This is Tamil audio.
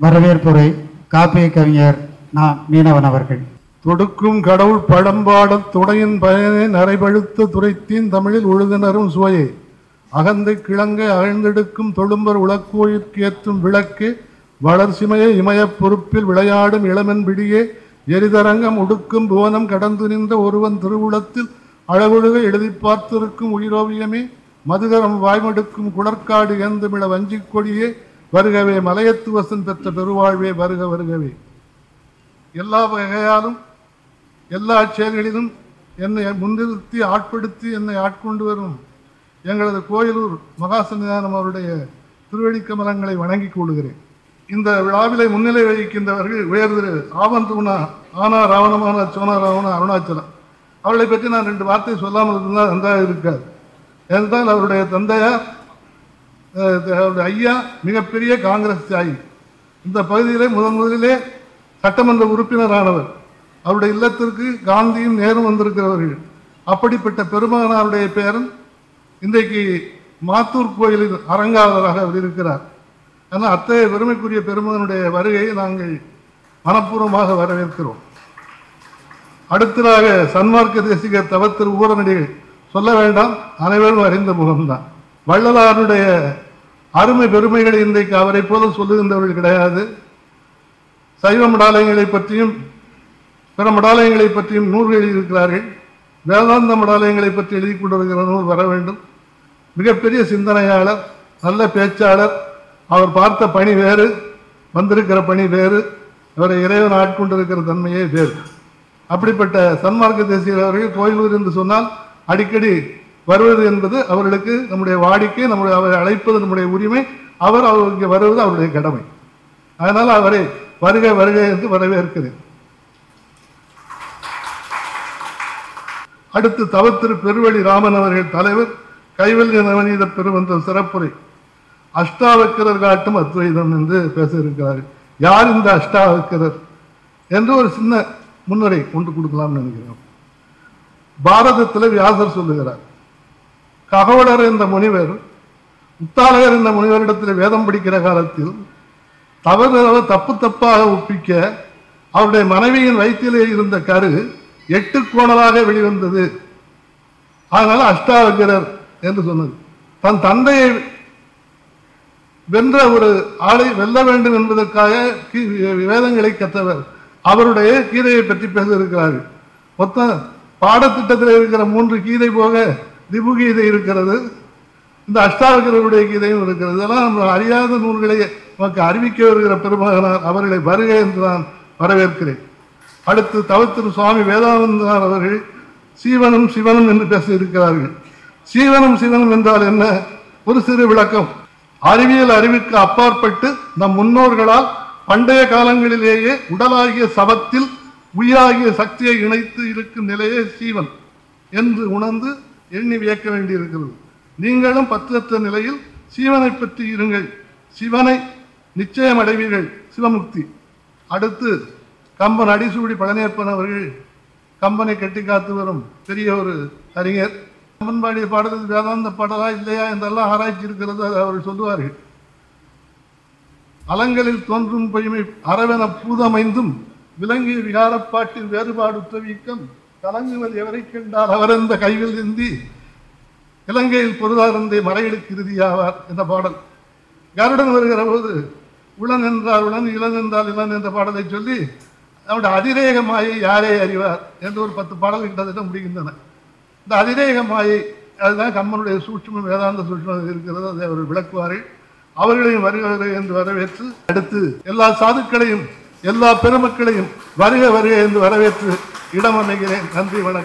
வரவேற்புரை காப்பிய கவிஞர் நா. மீனவன் அவர்கள். தொடுக்கும் கடவுள் பழம்பாடம் துணையின் பயனை நரைபழுத்த துரைத்தீன் தமிழில் உழுதினரும் சுவையே. அகந்து கிழங்க அகழ்ந்தெடுக்கும் தொழும்பர் உலக்கோயிற்கேற்றும் விளக்கு வளர்சிமையை இமயப் பொறுப்பில் விளையாடும் இளமன் பிடியே எரிதரங்கம் உடுக்கும் புவனம் கடந்து நின்ற ஒருவன் திருவுளத்தில் அழகொழுக எழுதி பார்த்திருக்கும் உயிரோவியமே மதுகரம் வாய்மடுக்கும் குளர்காடு ஏந்துமிழ வஞ்சிக் கொடியே வருகவே மலையத்து வசன் பெற்ற பெருவாழ்வே வருக வருகவே. எல்லா வகையாலும் எல்லா செயல்களிலும் என்னை முன்னிறுத்தி ஆட்படுத்தி என்னை ஆட்கொண்டு வரும் எங்களது கோயிலூர் மகாசன்னிதானம் அவருடைய அவருடைய திருவடிக்கமலங்களை வணங்கிக் கொள்கிறேன் இந்த விழாவிலை முன்னிலை வகிக்கின்றவர்கள் உயர் திரு ஆவந்தூனா ஆனா ராவணமான சோனா ராவண அருணாச்சலம் அவளை பற்றி நான் ரெண்டு வார்த்தை சொல்லாமல் இருந்தால் நன்றாக இருக்காது. ஏனென்றால் அவருடைய தந்தையார் ஐயா மிகப்பெரிய காங்கிரஸ் தியாகி இந்த பகுதியிலே முதன் முதலிலே சட்டமன்ற உறுப்பினரானவர். அவருடைய இல்லத்திற்கு காந்தியும் நேரும் வந்திருக்கிறவர்கள். அப்படிப்பட்ட பெருமகனாருடைய பேரன் இன்றைக்கு மாத்தூர் கோயிலின் அரங்காவலராக அவர் இருக்கிறார். ஆனால் அத்தகைய பெருமைக்குரிய பெருமகனுடைய வருகையை நாங்கள் மனப்பூர்வமாக வரவேற்கிறோம். அடுத்ததாக சன்மார்க்க தேசிகர் தவத்திரு ஊரநடிகள் சொல்ல வேண்டாம் அனைவரும் அறிந்த முகம்தான். வள்ளலாருடைய அருமை பெருமைகளை இன்றைக்கு அவரை போல சொல்லுகின்றவர்கள் கிடையாது. சைவ மடாலயங்களை பற்றியும் பிற மடாலயங்களை பற்றியும் நூல்கள் எழுதியிருக்கிறார்கள். வேதாந்த மடாலயங்களை பற்றி எழுதி கொண்டிருக்கிற நூல் வர வேண்டும். மிகப்பெரிய சிந்தனையாளர் நல்ல பேச்சாளர். அவர் பார்த்த பணி வேறு வந்திருக்கிற பணி வேறு. அவரை இறைவன் ஆட்கொண்டிருக்கிற தன்மையே வேறு. அப்படிப்பட்ட சன்மார்க்க தேசியர் அவர்கள் கோயிலூர் என்று சொன்னால் அடிக்கடி வருவது என்பது அவர்களுக்கு நம்முடைய வாடிக்கை நம்முடைய அவரை அழைப்பது நம்முடைய உரிமை. அவர் அவர் இங்கே வருவது அவருடைய கடமை. அதனால் அவரை வருக வருக என்று வரவேற்கிறேன். அடுத்து தவத்திரு பெருவழி ராமன் அவர்கள் தலைவர் கைவல்ய நவநீத பெருமன்ற சிறப்புரை. அஷ்டாவக்கிரர் காட்டும் அத்வைதம் என்று பேசியிருக்கிறார்கள் யார் இந்த அஷ்டாவக்கிரர் என்று ஒரு சின்ன முன்னுரை கொண்டு கொடுக்கலாம்னு நினைக்கிறோம். பாரதத்தில் வியாசர் சொல்லுகிறார். ககவலர் என்ற முனிவர் முத்தாலகர் என்ற முனிவரிடத்தில் வேதம் படிக்கிற காலத்தில் தவறு தப்பு தப்பாக ஒப்பிக்க அவருடைய மனைவியின் வயிற்றிலே இருந்த கரு எட்டு கோணலாக வெளிவந்தது. அதனால அஷ்டாவக்கிரர் என்று சொன்னது. தன் தந்தையை வென்ற ஒரு ஆளை வெல்ல வேண்டும் என்பதற்காக கீ- வேதங்களை கற்றவர். அவருடைய கீதையை பற்றி பேச இருக்கிறார்கள் மொத்தம் பாடத்திட்டத்தில் இருக்கிற மூன்று கீதை போக திபுகீதை இருக்கிறது இந்த அஷ்டாவகருடைய கீதையும் இருக்கிறது. இதெல்லாம் நம்ம அறியாத நூல்களை நமக்கு அறிவிக்க வருகிற பெருமகனார் அவர்களை வருக என்று நான் வரவேற்கிறேன். அடுத்து தவத்திரு சுவாமி வேதானந்தனார் அவர்கள் சீவனும் சிவனும் என்று பேசியிருக்கிறார்கள் சீவனும் சிவனும் என்றால் என்ன? ஒரு சிறு விளக்கம். அறிவியல் அறிவுக்கு அப்பாற்பட்டு நம் முன்னோர்களால் பண்டைய காலங்களிலேயே உடலாகிய சபத்தில் உயிராகிய சக்தியை இணைத்து இருக்கும் நிலையே சீவன் என்று உணர்ந்து எண்ணி வியக்க வேண்டியிருக்கிறது. நீங்களும் பற்றற்ற நிலையில் சிவனை பற்றி இருங்கள். சிவனை நிச்சயம் அடைவீர்கள் சிவமுக்தி. அடுத்து கம்பன் அடிசூடி பழனியப்பன் அவர்கள் கம்பனை கட்டி காத்து வரும் பெரிய ஒரு அறிஞர். கம்பன் பாடிய வேதாந்த பாடலா இல்லையா என்றெல்லாம் ஆராய்ச்சி இருக்கிறது அவர்கள் சொல்லுவார்கள். அலங்களில் தோன்றும் பொய்மை அறவென பூதமைந்தும் விலங்கிய விகாரப்பாட்டில் வேறுபாடு வீக்கம். கலங்குவது எவரை கண்டால் அவரெந்த கைகள் ஏந்தி இலங்கையில் பொருளாதாரந்தை மறைகளுக்கு இறுதியாவார் என்ற பாடல். கருடன் வருகிற போது உளன் என்றால் உளன் இளன் என்றால் இளன் என்ற பாடலை சொல்லி அவருடைய அதிரேக மாயை யாரே அறிவார் என்று ஒரு பத்து பாடல் கிட்டத்தட்ட முடிகின்றன. இந்த அதிரேக மாயை அதுதான் கம்மனுடைய சூட்சுமம் வேதாந்த சூட்சுமம் இருக்கிறது அதை அவர் விளக்குவார்கள். அவர்களையும் வருகிறார்கள் என்று வரவேற்று அடுத்து எல்லா சாதுக்களையும் எல்லா பெருமக்களையும் வருக வருக என்று வரவேற்று இடம் அமைகிறேன். நன்றி வணக்கம்.